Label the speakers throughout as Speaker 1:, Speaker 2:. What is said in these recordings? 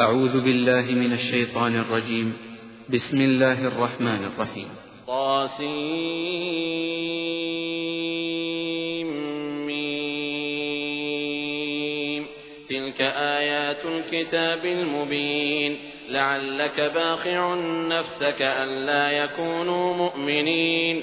Speaker 1: أعوذ بالله من الشيطان الرجيم. بسم الله الرحمن الرحيم.
Speaker 2: طاسيم. تلك آيات الكتاب المبين. لعلك باخع نفسك ألا يكونوا مؤمنين.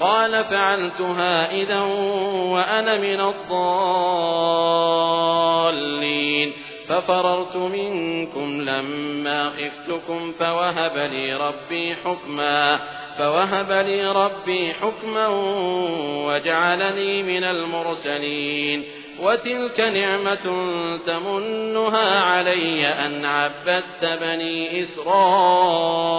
Speaker 2: قال فعلتها إذا وأنا من الضالين. ففررت منكم لما خفتكم فوهب لي ربي حكما فوهب لي ربي حكما وجعلني من المرسلين. وتلك نعمة تمنها علي أن عبدت بني إسرائيل.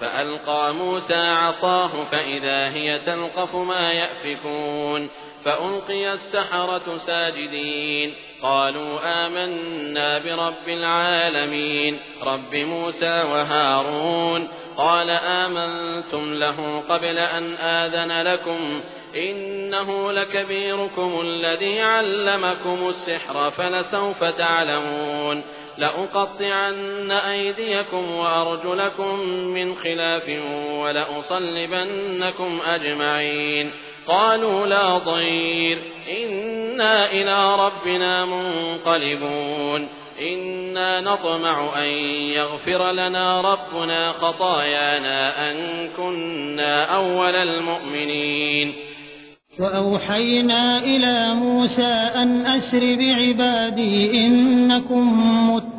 Speaker 2: فألقى موسى عصاه فإذا هي تلقف ما يأفكون فألقي السحرة ساجدين قالوا آمنا برب العالمين رب موسى وهارون قال آمنتم له قبل أن آذن لكم إنه لكبيركم الذي علمكم السحر فلسوف تعلمون لأقطعن أيديكم وأرجلكم من خلاف ولأصلبنكم أجمعين. قالوا لا ضير. إنا إلى ربنا منقلبون. إنا نطمع أن يغفر لنا ربنا خطايانا أن كنا أول المؤمنين.
Speaker 3: وأوحينا إلى موسى أن أسر بعبادي إنكم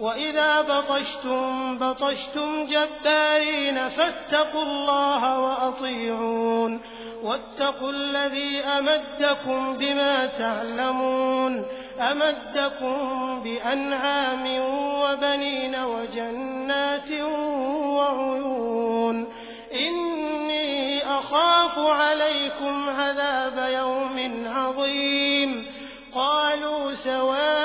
Speaker 4: وإذا بطشتم بطشتم جبارين فاتقوا الله وأطيعون واتقوا الذي أمدكم بما تعلمون أمدكم بأنعام وبنين وجنات وعيون إني أخاف عليكم عذاب يوم عظيم قالوا سواء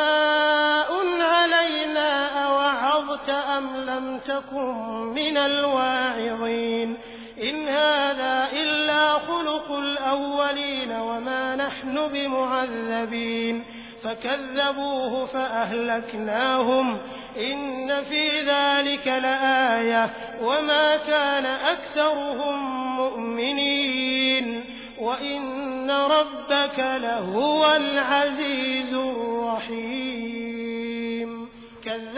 Speaker 4: تكن من الواعظين. إن هذا إلا خلق الأولين وما نحن بمعذبين. فكذبوه فأهلكناهم. إن في ذلك لآية. وما كان أكثرهم مؤمنين. وإن ربك لهو العزيز.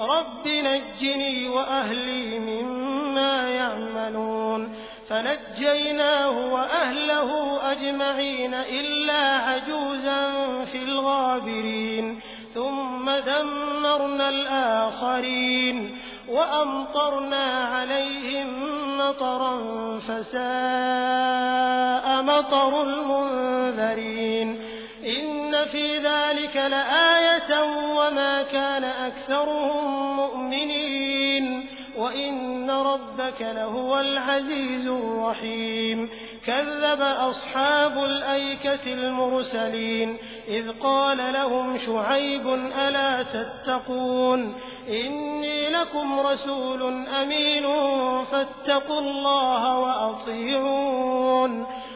Speaker 4: رب نجني وأهلي مما يعملون فنجيناه وأهله أجمعين إلا عجوزا في الغابرين ثم دمرنا الآخرين وأمطرنا عليهم مطرا فساء مطر المنذرين إن في ذلك لآية وما كان أكثرهم مؤمنين وإن ربك لهو العزيز الرحيم كذب أصحاب الأيكة المرسلين إذ قال لهم شعيب ألا تتقون إني لكم رسول أمين فاتقوا الله وأطيعون